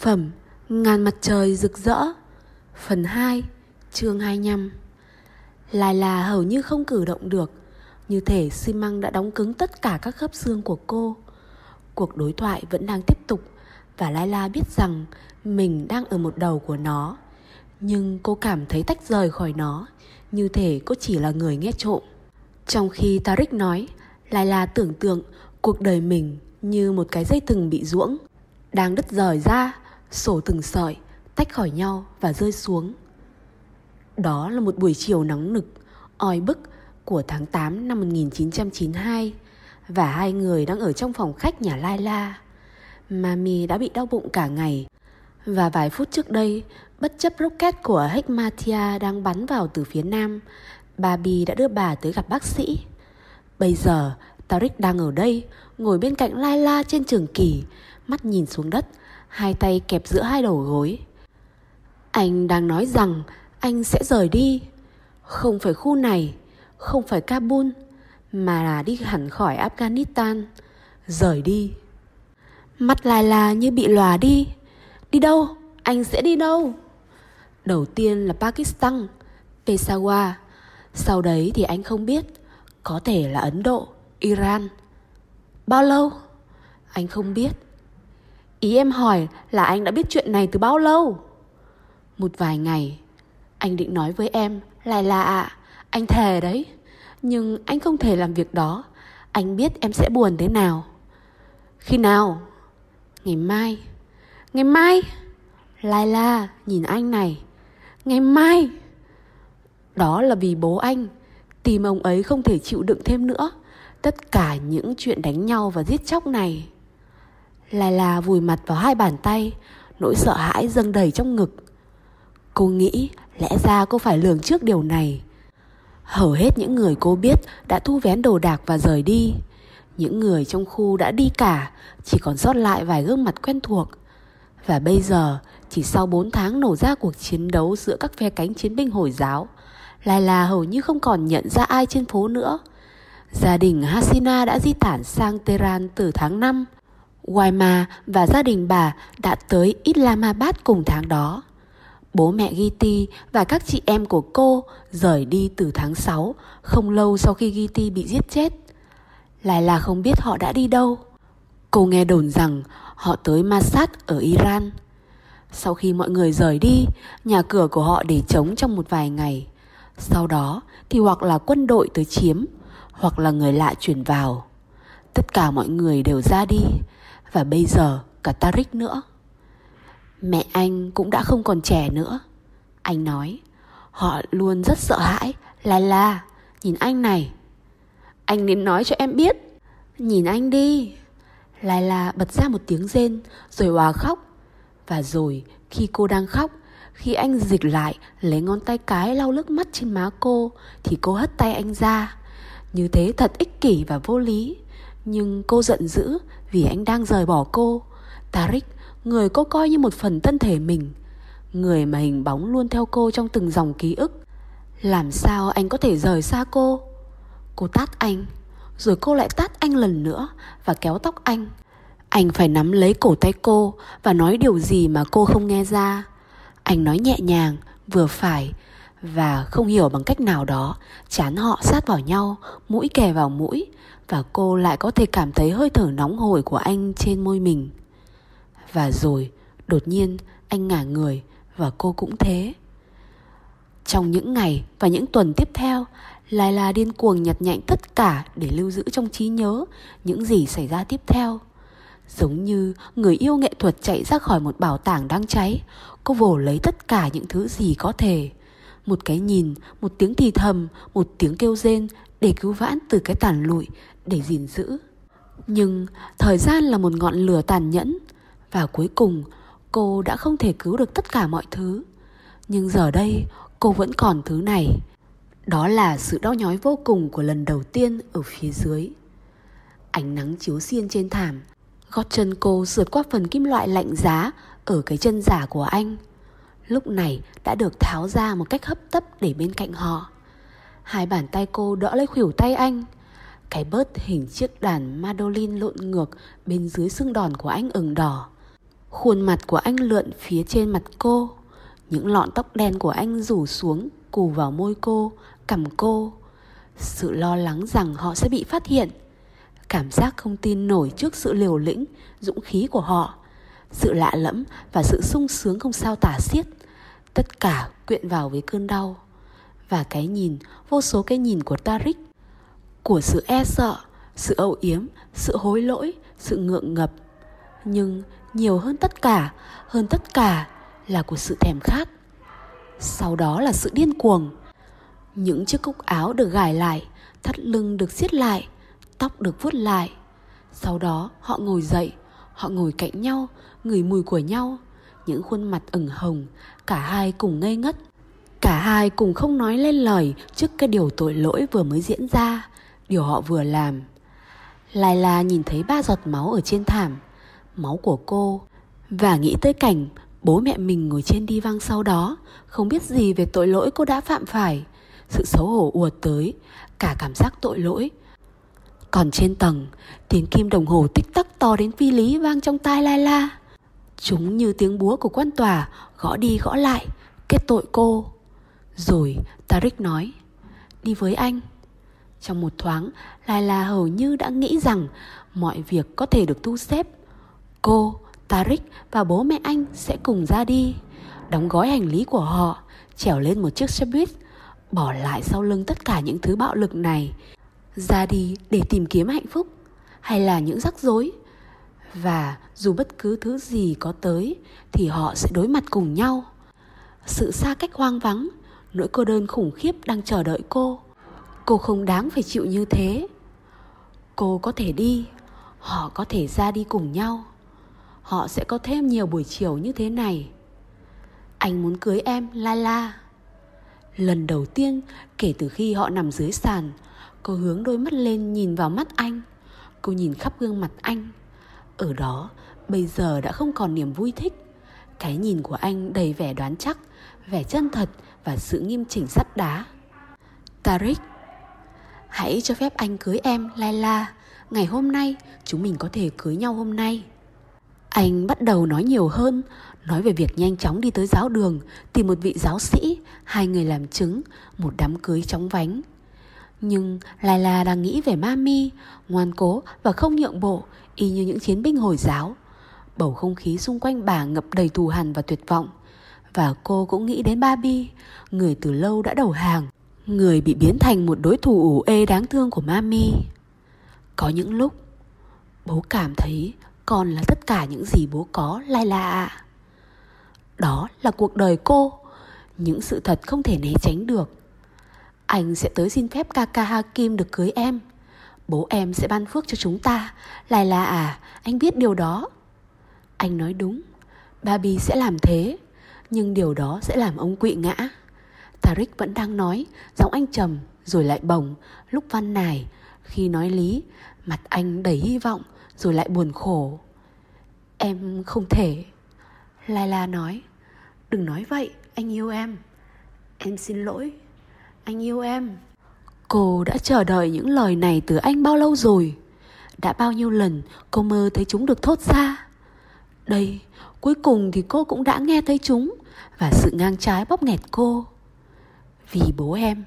phẩm Ngàn mặt trời rực rỡ. Phần 2 chương 25 Lai là hầu như không cử động được. Như thể xi măng đã đóng cứng tất cả các khớp xương của cô. Cuộc đối thoại vẫn đang tiếp tục Và Lai La biết rằng mình đang ở một đầu của nó. Nhưng cô cảm thấy tách rời khỏi nó Như thể cô chỉ là người nghe trộm. Trong khi tarik nói Lai La tưởng tượng cuộc đời mình như một cái dây thừng bị ruỗng đang đứt rời ra, sổ từng sợi, tách khỏi nhau và rơi xuống. Đó là một buổi chiều nóng nực, oi bức của tháng 8 năm 1992 và hai người đang ở trong phòng khách nhà Lai La. Mami đã bị đau bụng cả ngày và vài phút trước đây, bất chấp rocket của Hekmatia đang bắn vào từ phía nam, Babi đã đưa bà tới gặp bác sĩ. Bây giờ, Tarik đang ở đây, ngồi bên cạnh Lai La trên trường kỳ, mắt nhìn xuống đất, hai tay kẹp giữa hai đầu gối. Anh đang nói rằng anh sẽ rời đi. Không phải khu này, không phải Kabul, mà là đi hẳn khỏi Afghanistan. Rời đi. Mắt Lai La như bị lòa đi. Đi đâu? Anh sẽ đi đâu? Đầu tiên là Pakistan, Peshawar. Sau đấy thì anh không biết. Có thể là Ấn Độ, Iran. Bao lâu? Anh không biết. Ý em hỏi là anh đã biết chuyện này từ bao lâu? Một vài ngày. Anh định nói với em, lại là ạ, à, anh thề đấy. Nhưng anh không thể làm việc đó. Anh biết em sẽ buồn thế nào. Khi nào? Ngày mai. Ngày mai? Lai la, nhìn anh này. Ngày mai. Đó là vì bố anh. Tìm ông ấy không thể chịu đựng thêm nữa. Tất cả những chuyện đánh nhau và giết chóc này. Lai la vùi mặt vào hai bàn tay, Nỗi sợ hãi dâng đầy trong ngực. Cô nghĩ lẽ ra cô phải lường trước điều này. Hầu hết những người cô biết đã thu vén đồ đạc và rời đi. Những người trong khu đã đi cả, Chỉ còn sót lại vài gương mặt quen thuộc. Và bây giờ, chỉ sau 4 tháng nổ ra cuộc chiến đấu giữa các phe cánh chiến binh Hồi giáo, Lai là hầu như không còn nhận ra ai trên phố nữa. Gia đình Hasina đã di tản sang Tehran từ tháng 5 Waima và gia đình bà đã tới Islamabad cùng tháng đó. Bố mẹ Giti và các chị em của cô rời đi từ tháng 6, không lâu sau khi Giti bị giết chết. Lại là không biết họ đã đi đâu. Cô nghe đồn rằng họ tới Masad ở Iran. Sau khi mọi người rời đi, nhà cửa của họ để trống trong một vài ngày. Sau đó thì hoặc là quân đội tới chiếm, hoặc là người lạ chuyển vào. Tất cả mọi người đều ra đi, và bây giờ cả Tariq nữa. Mẹ anh cũng đã không còn trẻ nữa. Anh nói, Họ luôn rất sợ hãi. La la, Nhìn anh này. Anh nên nói cho em biết. Nhìn anh đi. Lai la bật ra một tiếng rên, Rồi hòa khóc. Và rồi khi cô đang khóc, Khi anh dịch lại, lấy ngón tay cái lau nước mắt trên má cô, Thì cô hất tay anh ra. Như thế thật ích kỷ và vô lý. Nhưng cô giận dữ vì anh đang rời bỏ cô. Tarik người cô coi như một phần thân thể mình. Người mà hình bóng luôn theo cô trong từng dòng ký ức. Làm sao anh có thể rời xa cô? Cô tát anh, rồi cô lại tát anh lần nữa và kéo tóc anh. Anh phải nắm lấy cổ tay cô và nói điều gì mà cô không nghe ra. Anh nói nhẹ nhàng, vừa phải và không hiểu bằng cách nào đó, chán họ sát vào nhau, mũi kề vào mũi và cô lại có thể cảm thấy hơi thở nóng hổi của anh trên môi mình. Và rồi, đột nhiên anh ngả người và cô cũng thế. Trong những ngày và những tuần tiếp theo, Lai La điên cuồng nhặt nhạnh tất cả để lưu giữ trong trí nhớ những gì xảy ra tiếp theo. Giống như người yêu nghệ thuật chạy ra khỏi một bảo tàng đang cháy, cô vồ lấy tất cả những thứ gì có thể. Một cái nhìn, một tiếng thì thầm, một tiếng kêu rên để cứu vãn từ cái tàn lụi để gìn giữ. Nhưng thời gian là một ngọn lửa tàn nhẫn và cuối cùng cô đã không thể cứu được tất cả mọi thứ. Nhưng giờ đây cô vẫn còn thứ này. Đó là sự đau nhói vô cùng của lần đầu tiên ở phía dưới. Ánh nắng chiếu xiên trên thảm, gót chân cô sượt qua phần kim loại lạnh giá ở cái chân giả của anh. Lúc này đã được tháo ra một cách hấp tấp để bên cạnh họ. Hai bàn tay cô đỡ lấy khuỷu tay anh. Cái bớt hình chiếc đàn mandolin lộn ngược bên dưới xương đòn của anh ửng đỏ. Khuôn mặt của anh lượn phía trên mặt cô Những lọn tóc đen của anh rủ xuống, Cù vào môi cô Cầm cô Sự lo lắng rằng họ sẽ bị phát hiện Cảm giác không tin nổi trước sự liều lĩnh, Dũng khí của họ Sự lạ lẫm và sự sung sướng không sao tả xiết Tất cả quyện vào với cơn đau. Và cái nhìn, Vô số cái nhìn của Tarik, Của sự e sợ, Sự âu yếm, Sự hối lỗi, Sự ngượng ngập. Nhưng nhiều hơn tất cả, hơn tất cả là của sự thèm khát. Sau đó là sự điên cuồng. Những chiếc cúc áo được gài lại, thắt lưng được siết lại, tóc được vuốt lại. Sau đó họ ngồi dậy, họ ngồi cạnh nhau ngửi mùi của nhau những khuôn mặt ửng hồng, cả hai cùng ngây ngất. Cả hai cùng không nói lên lời trước cái điều tội lỗi vừa mới diễn ra. Điều họ vừa làm. Lai la nhìn thấy ba giọt máu ở trên thảm, máu của cô, và nghĩ tới cảnh bố mẹ mình ngồi trên đi văng sau đó, không biết gì về tội lỗi cô đã phạm phải. Sự xấu hổ ùa tới, cả cảm giác tội lỗi. Còn trên tầng, tiếng kim đồng hồ tích tắc to đến phi lý vang trong tai lai la chúng như tiếng búa của quan tòa gõ đi gõ lại kết tội cô. Rồi tarik nói đi với anh. Trong một thoáng Laila hầu như đã nghĩ rằng mọi việc có thể được thu xếp. Cô, Tarik và bố mẹ anh sẽ cùng ra đi, đóng gói hành lý của họ, trèo lên một chiếc xe buýt, bỏ lại sau lưng tất cả những thứ bạo lực này, ra đi để tìm kiếm hạnh phúc hay là những rắc rối. Và dù bất cứ thứ gì có tới thì họ sẽ đối mặt cùng nhau. Sự xa cách hoang vắng, nỗi cô đơn khủng khiếp đang chờ đợi cô. Cô không đáng phải chịu như thế. Cô có thể đi, họ có thể ra đi cùng nhau họ sẽ có thêm nhiều buổi chiều như thế này anh muốn cưới em la la lần đầu tiên kể từ khi họ nằm dưới sàn cô hướng đôi mắt lên nhìn vào mắt anh cô nhìn khắp gương mặt anh ở đó bây giờ đã không còn niềm vui thích. Cái nhìn của anh đầy vẻ đoán chắc vẻ chân thật và sự nghiêm chỉnh sắt đá. Tarik hãy cho phép anh cưới em laila. Ngày hôm nay chúng mình có thể cưới nhau hôm nay. Anh bắt đầu nói nhiều hơn, nói về việc nhanh chóng đi tới giáo đường, tìm một vị giáo sĩ, hai người làm chứng, một đám cưới chóng vánh. Nhưng Laila đang nghĩ về Mami, ngoan cố và không nhượng bộ, y như những chiến binh Hồi giáo. Bầu không khí xung quanh bà ngập đầy thù hằn và tuyệt vọng. Và cô cũng nghĩ đến Barbie, người từ lâu đã đầu hàng, người bị biến thành một đối thủ ủ ê đáng thương của Mami. Có những lúc, bố cảm thấy con là tất cả những gì bố có Laila ạ Đó là cuộc đời cô Những sự thật không thể né tránh được anh sẽ tới xin phép Kaka Hakim được cưới em. Bố em sẽ ban phước cho chúng ta. Laila à Anh biết điều đó. Anh nói đúng. Babi sẽ làm thế, Nhưng điều đó sẽ làm ông quỵ ngã. Tarik vẫn đang nói, Giọng anh trầm, rồi lại bồng, Lúc văn nài. Khi nói lý, Mặt anh đầy hy vọng, rồi lại buồn khổ. Em không thể. Laila nói, đừng nói vậy, anh yêu em. Em xin lỗi anh yêu em. Cô đã chờ đợi những lời này từ anh bao lâu rồi? Đã bao nhiêu lần cô mơ thấy chúng được thốt ra? Đây, cuối cùng thì cô cũng đã nghe thấy chúng và sự ngang trái bóp nghẹt cô. Vì bố em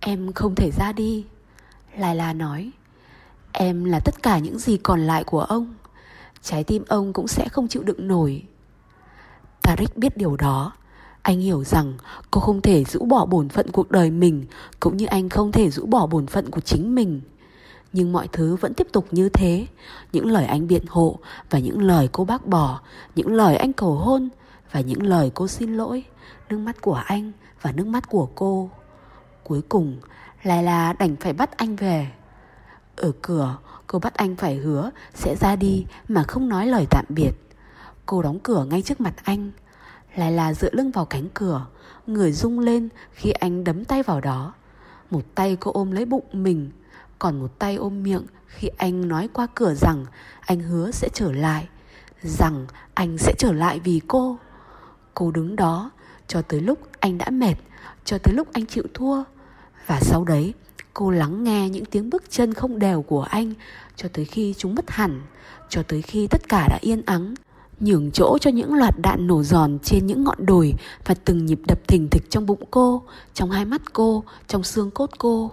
em không thể ra đi. Laila nói, Em là tất cả những gì còn lại của ông. Trái tim ông cũng sẽ không chịu đựng nổi. Tarik biết điều đó. Anh hiểu rằng cô không thể rũ bỏ bổn phận cuộc đời mình Cũng như anh không thể rũ bỏ bổn phận của chính mình nhưng mọi thứ vẫn tiếp tục như thế Những lời anh biện hộ Và những lời cô bác bỏ Những lời anh cầu hôn Và những lời cô xin lỗi Nước mắt của anh và nước mắt của cô Cuối cùng Laila đành phải bắt anh về ở cửa, cô bắt anh phải hứa sẽ ra đi mà không nói lời tạm biệt. Cô đóng cửa ngay trước mặt anh. Lại là dựa lưng vào cánh cửa, người rung lên khi anh đấm tay vào đó. Một tay cô ôm lấy bụng mình, còn một tay ôm miệng khi anh nói qua cửa rằng anh hứa sẽ trở lại, rằng anh sẽ trở lại vì cô. Cô đứng đó cho tới lúc anh đã mệt, cho tới lúc anh chịu thua. Và sau đấy Cô lắng nghe những tiếng bước chân không đều của anh cho tới khi chúng mất hẳn, cho tới khi tất cả đã yên ắng nhường chỗ cho những loạt đạn nổ giòn trên những ngọn đồi và từng nhịp đập thình thịch trong bụng cô, trong hai mắt cô, trong xương cốt cô.